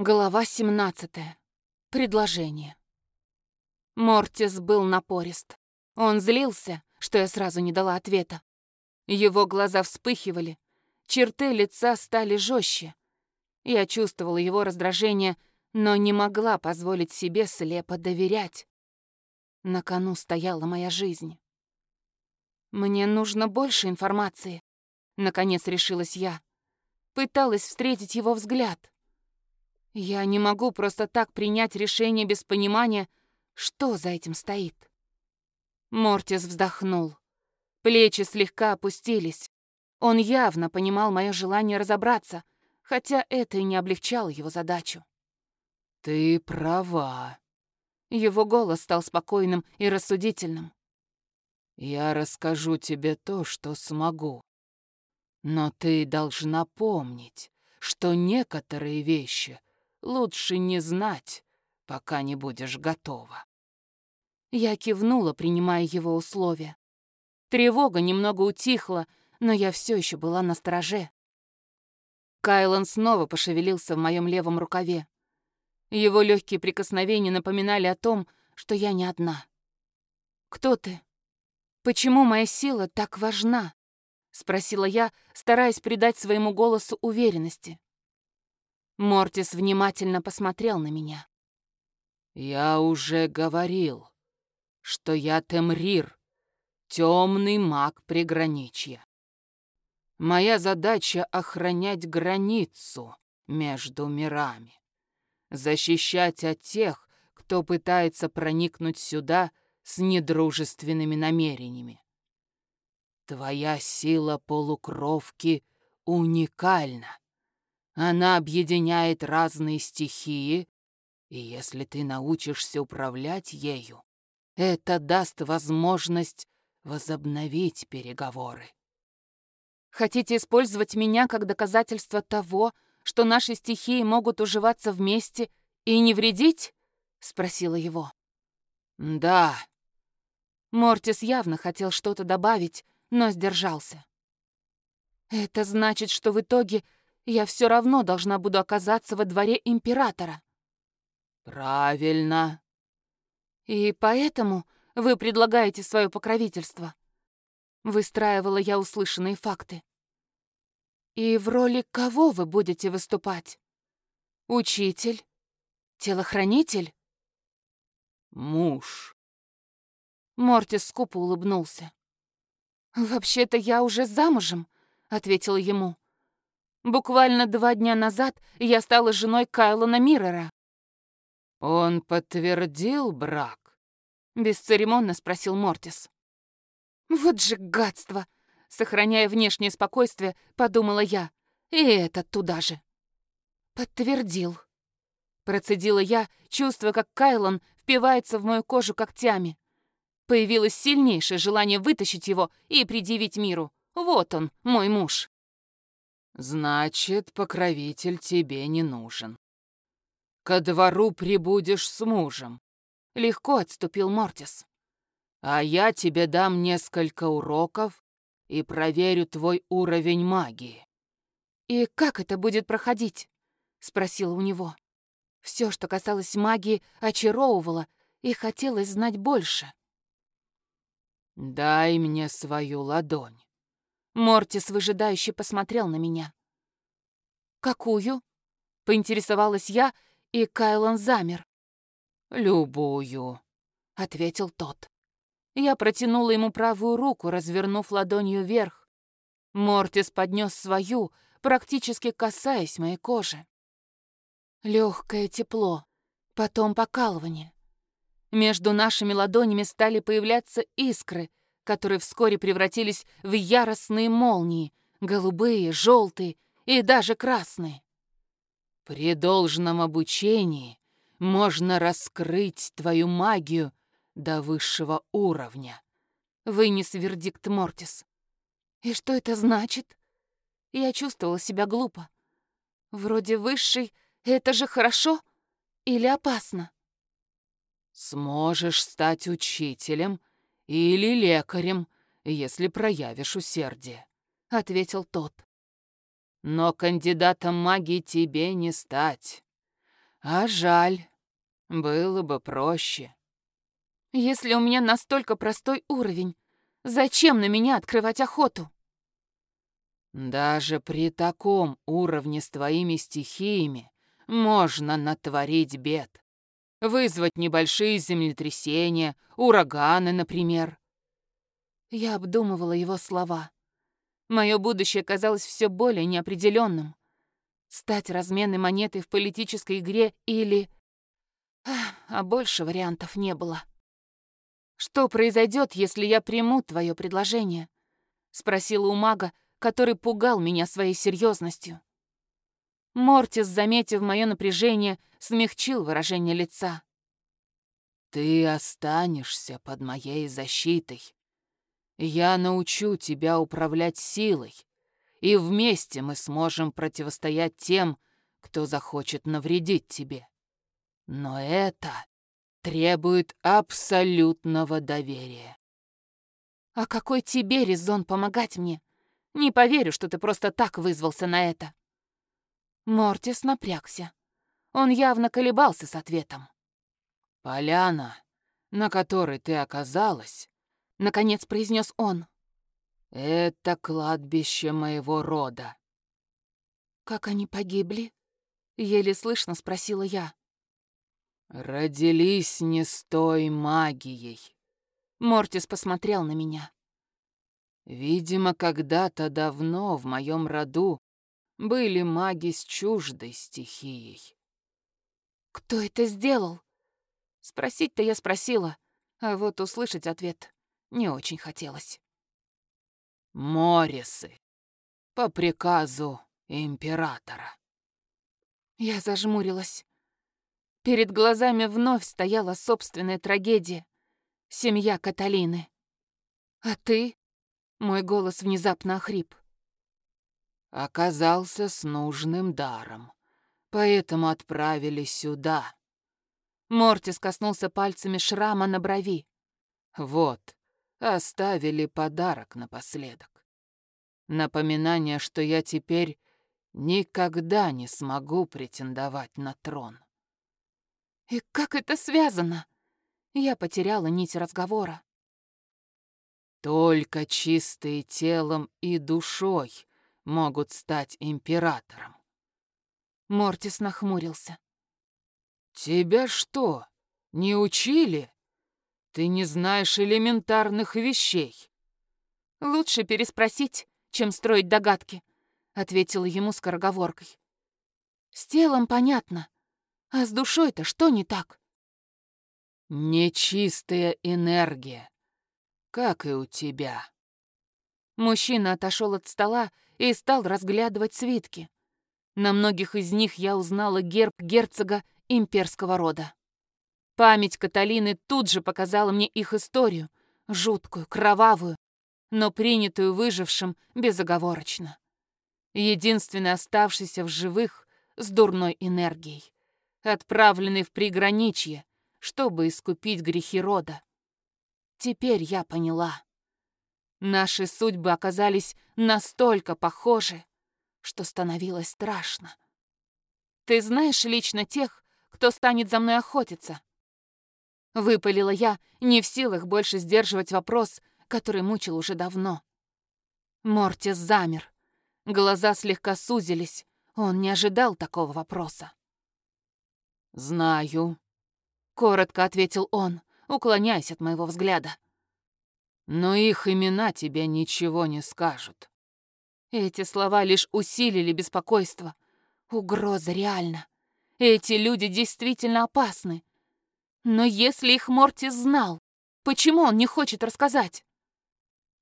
Глава 17. Предложение. Мортис был напорист. Он злился, что я сразу не дала ответа. Его глаза вспыхивали, черты лица стали жестче. Я чувствовала его раздражение, но не могла позволить себе слепо доверять. На кону стояла моя жизнь. «Мне нужно больше информации», — наконец решилась я. Пыталась встретить его взгляд. Я не могу просто так принять решение без понимания, что за этим стоит. Мортис вздохнул. Плечи слегка опустились. Он явно понимал мое желание разобраться, хотя это и не облегчало его задачу. «Ты права». Его голос стал спокойным и рассудительным. «Я расскажу тебе то, что смогу. Но ты должна помнить, что некоторые вещи лучше не знать, пока не будешь готова». Я кивнула, принимая его условия. Тревога немного утихла, но я все еще была на стороже. Кайлан снова пошевелился в моем левом рукаве. Его легкие прикосновения напоминали о том, что я не одна. «Кто ты? Почему моя сила так важна?» — спросила я, стараясь придать своему голосу уверенности. Мортис внимательно посмотрел на меня. «Я уже говорил, что я Темрир, темный маг приграничья. Моя задача — охранять границу между мирами, защищать от тех, кто пытается проникнуть сюда с недружественными намерениями. Твоя сила полукровки уникальна. Она объединяет разные стихии, и если ты научишься управлять ею, это даст возможность возобновить переговоры. Хотите использовать меня как доказательство того, что наши стихии могут уживаться вместе и не вредить? спросила его. Да. Мортис явно хотел что-то добавить, но сдержался. Это значит, что в итоге я все равно должна буду оказаться во дворе императора. Правильно. И поэтому вы предлагаете свое покровительство. Выстраивала я услышанные факты. И в роли кого вы будете выступать? Учитель? Телохранитель? Муж. Мортис скупо улыбнулся. «Вообще-то я уже замужем», — ответила ему. Буквально два дня назад я стала женой Кайлона Миррора. «Он подтвердил брак?» — бесцеремонно спросил Мортис. «Вот же гадство!» — сохраняя внешнее спокойствие, подумала я. «И это туда же». «Подтвердил», — процедила я, чувствуя, как Кайлон впивается в мою кожу когтями. Появилось сильнейшее желание вытащить его и предъявить миру. Вот он, мой муж. Значит, покровитель тебе не нужен. Ко двору прибудешь с мужем. Легко отступил Мортис. А я тебе дам несколько уроков и проверю твой уровень магии. И как это будет проходить? Спросила у него. Все, что касалось магии, очаровывало, и хотелось знать больше. «Дай мне свою ладонь». Мортис выжидающе посмотрел на меня. «Какую?» — поинтересовалась я, и Кайлан замер. «Любую», — ответил тот. Я протянула ему правую руку, развернув ладонью вверх. Мортис поднес свою, практически касаясь моей кожи. Легкое тепло, потом покалывание. Между нашими ладонями стали появляться искры, которые вскоре превратились в яростные молнии, голубые, желтые и даже красные. При должном обучении можно раскрыть твою магию до высшего уровня, вынес вердикт Мортис. И что это значит? Я чувствовала себя глупо. Вроде высший — это же хорошо или опасно? Сможешь стать учителем или лекарем, если проявишь усердие», — ответил тот. «Но кандидатом магии тебе не стать. А жаль. Было бы проще. Если у меня настолько простой уровень, зачем на меня открывать охоту? Даже при таком уровне с твоими стихиями можно натворить бед. Вызвать небольшие землетрясения, ураганы, например. Я обдумывала его слова. Мое будущее казалось все более неопределенным. Стать разменной монетой в политической игре или... А больше вариантов не было. «Что произойдет, если я приму твое предложение?» — спросила у мага, который пугал меня своей серьезностью. Мортис, заметив мое напряжение, смягчил выражение лица. «Ты останешься под моей защитой. Я научу тебя управлять силой, и вместе мы сможем противостоять тем, кто захочет навредить тебе. Но это требует абсолютного доверия. А какой тебе резон помогать мне? Не поверю, что ты просто так вызвался на это. Мортис напрягся. Он явно колебался с ответом. «Поляна, на которой ты оказалась», — наконец произнес он, — «это кладбище моего рода». «Как они погибли?» — еле слышно спросила я. «Родились не с той магией». Мортис посмотрел на меня. Видимо, когда-то давно в моем роду были маги с чуждой стихией. «Кто это сделал?» Спросить-то я спросила, а вот услышать ответ не очень хотелось. «Морисы, по приказу императора». Я зажмурилась. Перед глазами вновь стояла собственная трагедия. Семья Каталины. «А ты?» Мой голос внезапно охрип. Оказался с нужным даром, поэтому отправили сюда. Мортис коснулся пальцами шрама на брови. Вот, оставили подарок напоследок. Напоминание, что я теперь никогда не смогу претендовать на трон. И как это связано? Я потеряла нить разговора. Только чистые телом и душой могут стать императором. Мортис нахмурился. Тебя что, не учили? Ты не знаешь элементарных вещей. Лучше переспросить, чем строить догадки, ответила ему скороговоркой. С телом понятно, а с душой-то что не так? Нечистая энергия, как и у тебя. Мужчина отошел от стола и стал разглядывать свитки. На многих из них я узнала герб герцога имперского рода. Память Каталины тут же показала мне их историю, жуткую, кровавую, но принятую выжившим безоговорочно. Единственный оставшийся в живых с дурной энергией, отправленный в приграничье, чтобы искупить грехи рода. Теперь я поняла. Наши судьбы оказались настолько похожи, что становилось страшно. Ты знаешь лично тех, кто станет за мной охотиться?» Выпалила я, не в силах больше сдерживать вопрос, который мучил уже давно. Мортис замер. Глаза слегка сузились. Он не ожидал такого вопроса. «Знаю», — коротко ответил он, уклоняясь от моего взгляда. «Но их имена тебе ничего не скажут». Эти слова лишь усилили беспокойство. Угроза реальна. Эти люди действительно опасны. Но если их Мортис знал, почему он не хочет рассказать?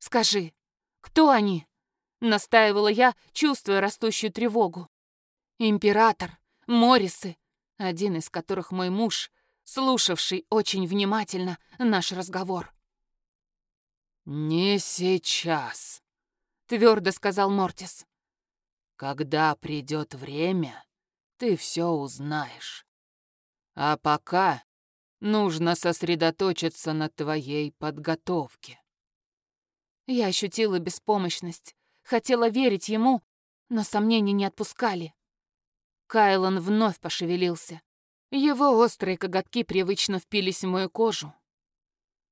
«Скажи, кто они?» — настаивала я, чувствуя растущую тревогу. «Император, Моррисы, один из которых мой муж, слушавший очень внимательно наш разговор». «Не сейчас», — твердо сказал Мортис. «Когда придет время, ты все узнаешь. А пока нужно сосредоточиться на твоей подготовке. Я ощутила беспомощность, хотела верить ему, но сомнения не отпускали. Кайлон вновь пошевелился. Его острые коготки привычно впились в мою кожу.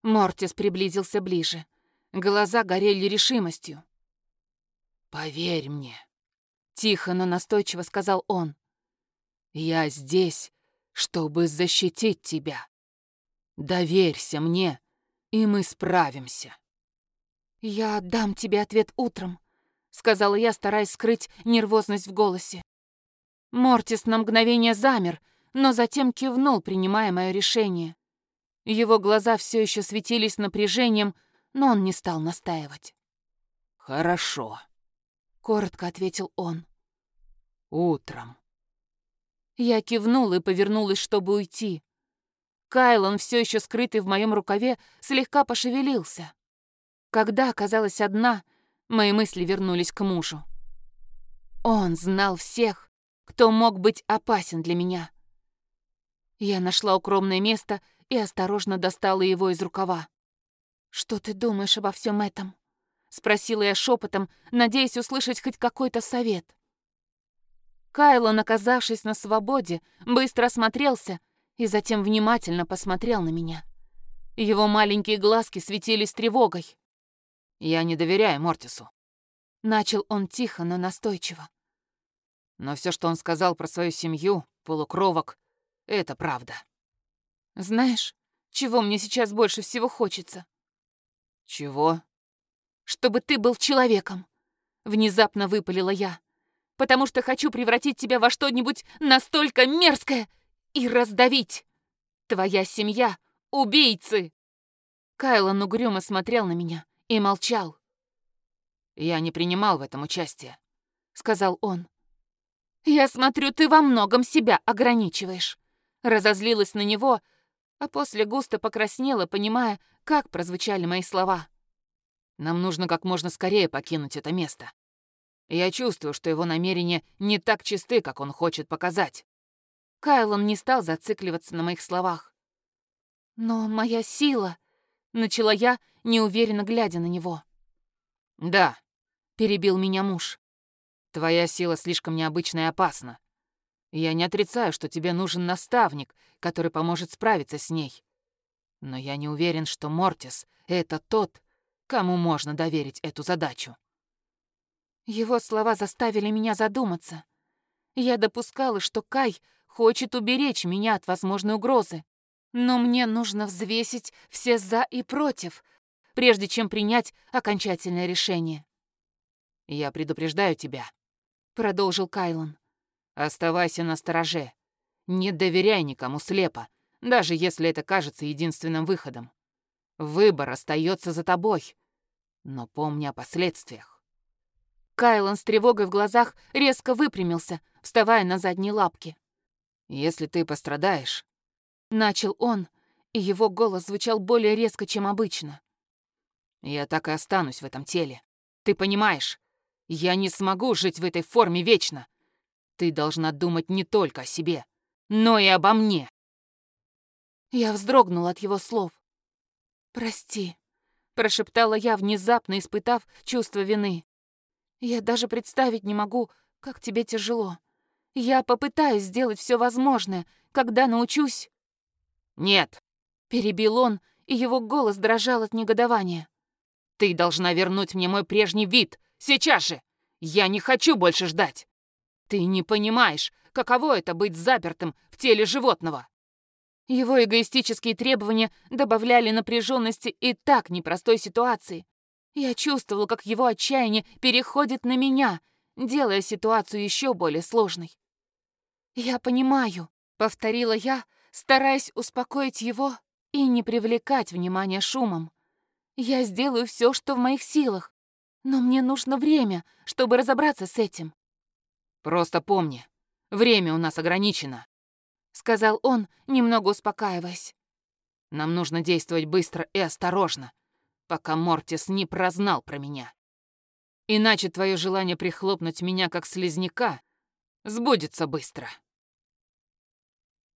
Мортис приблизился ближе. Глаза горели решимостью. «Поверь мне», — тихо, но настойчиво сказал он. «Я здесь, чтобы защитить тебя. Доверься мне, и мы справимся». «Я дам тебе ответ утром», — сказала я, стараясь скрыть нервозность в голосе. Мортис на мгновение замер, но затем кивнул, принимая мое решение. Его глаза все еще светились напряжением, но он не стал настаивать. «Хорошо», — коротко ответил он. «Утром». Я кивнул и повернулась, чтобы уйти. Кайлон, все еще скрытый в моем рукаве, слегка пошевелился. Когда оказалась одна, мои мысли вернулись к мужу. Он знал всех, кто мог быть опасен для меня. Я нашла укромное место и осторожно достала его из рукава. «Что ты думаешь обо всем этом?» — спросила я шепотом, надеясь услышать хоть какой-то совет. Кайло, оказавшись на свободе, быстро осмотрелся и затем внимательно посмотрел на меня. Его маленькие глазки светились тревогой. «Я не доверяю Мортису», — начал он тихо, но настойчиво. «Но все, что он сказал про свою семью, полукровок, — это правда». «Знаешь, чего мне сейчас больше всего хочется?» «Чего?» «Чтобы ты был человеком», — внезапно выпалила я. «Потому что хочу превратить тебя во что-нибудь настолько мерзкое и раздавить. Твоя семья — убийцы!» Кайлон угрюмо смотрел на меня и молчал. «Я не принимал в этом участие», — сказал он. «Я смотрю, ты во многом себя ограничиваешь». Разозлилась на него, а после густо покраснела, понимая, как прозвучали мои слова. «Нам нужно как можно скорее покинуть это место. Я чувствую, что его намерения не так чисты, как он хочет показать». Кайлон не стал зацикливаться на моих словах. «Но моя сила...» — начала я, неуверенно глядя на него. «Да», — перебил меня муж. «Твоя сила слишком необычна и опасна. Я не отрицаю, что тебе нужен наставник, который поможет справиться с ней. Но я не уверен, что Мортис — это тот, кому можно доверить эту задачу». Его слова заставили меня задуматься. Я допускала, что Кай хочет уберечь меня от возможной угрозы. Но мне нужно взвесить все «за» и «против», прежде чем принять окончательное решение. «Я предупреждаю тебя», — продолжил Кайлон. «Оставайся на стороже. Не доверяй никому слепо, даже если это кажется единственным выходом. Выбор остается за тобой, но помни о последствиях». Кайлон с тревогой в глазах резко выпрямился, вставая на задние лапки. «Если ты пострадаешь, Начал он, и его голос звучал более резко, чем обычно. «Я так и останусь в этом теле. Ты понимаешь? Я не смогу жить в этой форме вечно. Ты должна думать не только о себе, но и обо мне». Я вздрогнула от его слов. «Прости», — прошептала я, внезапно испытав чувство вины. «Я даже представить не могу, как тебе тяжело. Я попытаюсь сделать все возможное, когда научусь...» «Нет», — перебил он, и его голос дрожал от негодования. «Ты должна вернуть мне мой прежний вид, сейчас же! Я не хочу больше ждать! Ты не понимаешь, каково это быть запертым в теле животного!» Его эгоистические требования добавляли напряженности и так непростой ситуации. Я чувствовала, как его отчаяние переходит на меня, делая ситуацию еще более сложной. «Я понимаю», — повторила я, стараясь успокоить его и не привлекать внимания шумом. Я сделаю все, что в моих силах, но мне нужно время, чтобы разобраться с этим. «Просто помни, время у нас ограничено», — сказал он, немного успокаиваясь. «Нам нужно действовать быстро и осторожно, пока Мортис не прознал про меня. Иначе твое желание прихлопнуть меня как слизняка сбудется быстро».